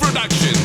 production.